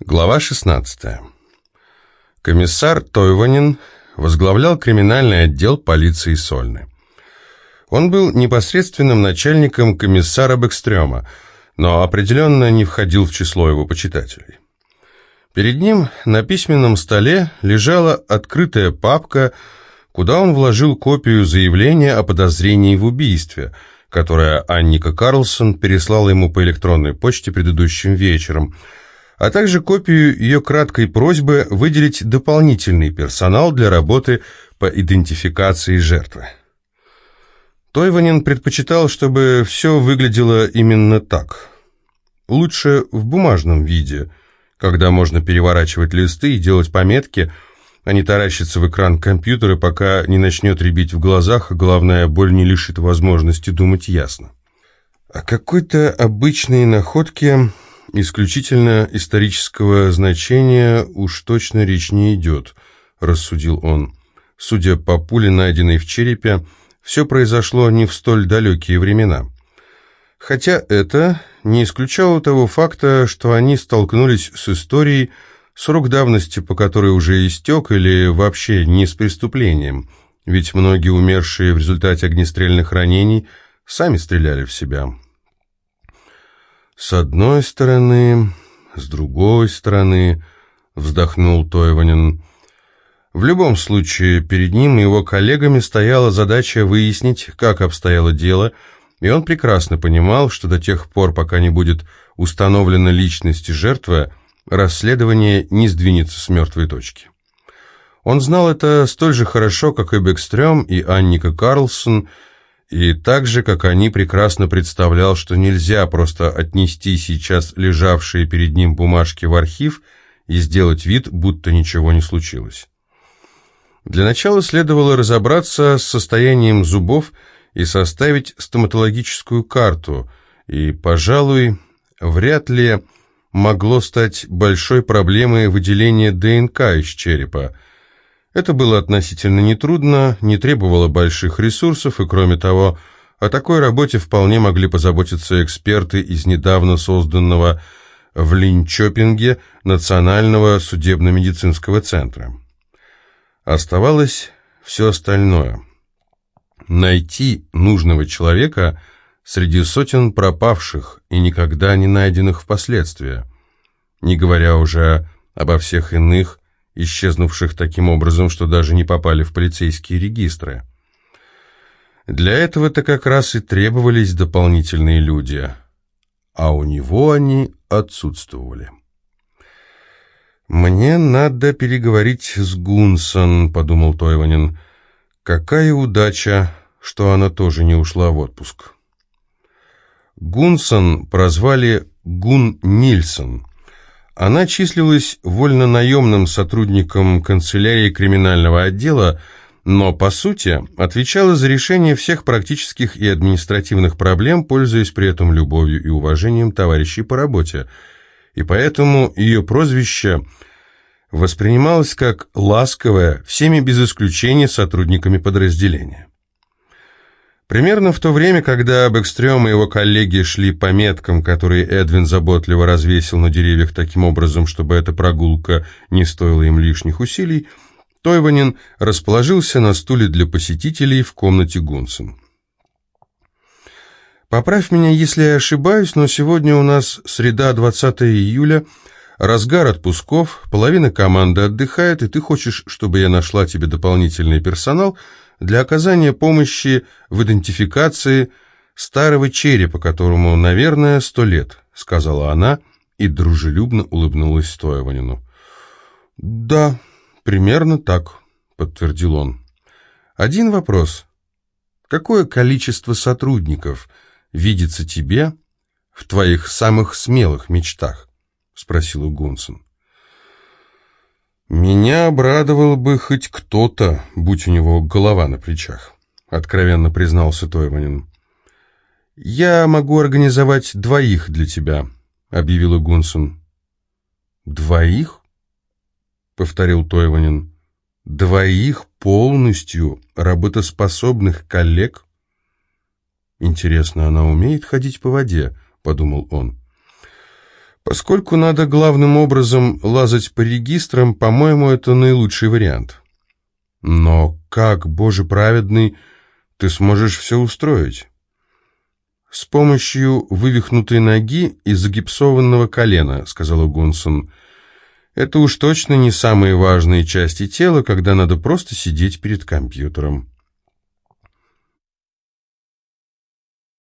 Глава 16. Комиссар Тойванин возглавлял криминальный отдел полиции Сольны. Он был непосредственным начальником комиссара Бэкстрёма, но определенно не входил в число его почитателей. Перед ним на письменном столе лежала открытая папка, куда он вложил копию заявления о подозрении в убийстве, которое Анника Карлсон переслала ему по электронной почте предыдущим вечером – а также копию ее краткой просьбы выделить дополнительный персонал для работы по идентификации жертвы. Тойванин предпочитал, чтобы все выглядело именно так. Лучше в бумажном виде, когда можно переворачивать листы и делать пометки, а не таращиться в экран компьютера, пока не начнет рябить в глазах, а главное, боль не лишит возможности думать ясно. О какой-то обычной находке исключительно исторического значения уж точно речь не идет», — рассудил он. Судя по пуле, найденной в черепе, все произошло не в столь далекие времена. Хотя это не исключало того факта, что они столкнулись с историей, срок давности по которой уже истек или вообще не с преступлением, ведь многие умершие в результате огнестрельных ранений сами стреляли в себя. «С одной стороны, с другой стороны», — вздохнул Тойванин. В любом случае, перед ним и его коллегами стояла задача выяснить, как обстояло дело, и он прекрасно понимал, что до тех пор, пока не будет установлена личность жертвы, расследование не сдвинется с мертвой точки. Он знал это столь же хорошо, как и Бекстрём и Анника Карлсон, и так же, как они, прекрасно представлял, что нельзя просто отнести сейчас лежавшие перед ним бумажки в архив и сделать вид, будто ничего не случилось. Для начала следовало разобраться с состоянием зубов и составить стоматологическую карту, и, пожалуй, вряд ли могло стать большой проблемой выделения ДНК из черепа, это было относительно нетрудно, не требовало больших ресурсов, и кроме того, о такой работе вполне могли позаботиться эксперты из недавно созданного в Линчопинге Национального судебно-медицинского центра. Оставалось все остальное. Найти нужного человека среди сотен пропавших и никогда не найденных впоследствии, не говоря уже обо всех иных, исчезнувших таким образом, что даже не попали в полицейские регистры. Для этого-то как раз и требовались дополнительные люди, а у него они отсутствовали. «Мне надо переговорить с Гунсон», — подумал Тойванин. «Какая удача, что она тоже не ушла в отпуск». Гунсон прозвали Гун Нильсон — она числилась вольно-наемным сотрудником канцелярии криминального отдела, но, по сути, отвечала за решение всех практических и административных проблем, пользуясь при этом любовью и уважением товарищей по работе. И поэтому ее прозвище воспринималось как ласковое всеми без исключения сотрудниками подразделения. Примерно в то время, когда Бэкстрём и его коллеги шли по меткам, которые Эдвин заботливо развесил на деревьях таким образом, чтобы эта прогулка не стоила им лишних усилий, Тойванин расположился на стуле для посетителей в комнате Гунсен. «Поправь меня, если я ошибаюсь, но сегодня у нас среда, 20 июля, разгар отпусков, половина команды отдыхает, и ты хочешь, чтобы я нашла тебе дополнительный персонал – для оказания помощи в идентификации старого черепа, которому, наверное, сто лет», — сказала она и дружелюбно улыбнулась Стоеванину. «Да, примерно так», — подтвердил он. «Один вопрос. Какое количество сотрудников видится тебе в твоих самых смелых мечтах?» — спросила Гунсон. «Меня обрадовал бы хоть кто-то, будь у него голова на плечах», — откровенно признался Тойванин. «Я могу организовать двоих для тебя», — объявила Гунсон. «Двоих?» — повторил Тойванин. «Двоих полностью работоспособных коллег?» «Интересно, она умеет ходить по воде?» — подумал он. Поскольку надо главным образом лазать по регистрам, по-моему, это наилучший вариант. Но как, Боже праведный, ты сможешь все устроить? С помощью вывихнутой ноги и загипсованного колена, сказал Гунсон. Это уж точно не самые важные части тела, когда надо просто сидеть перед компьютером.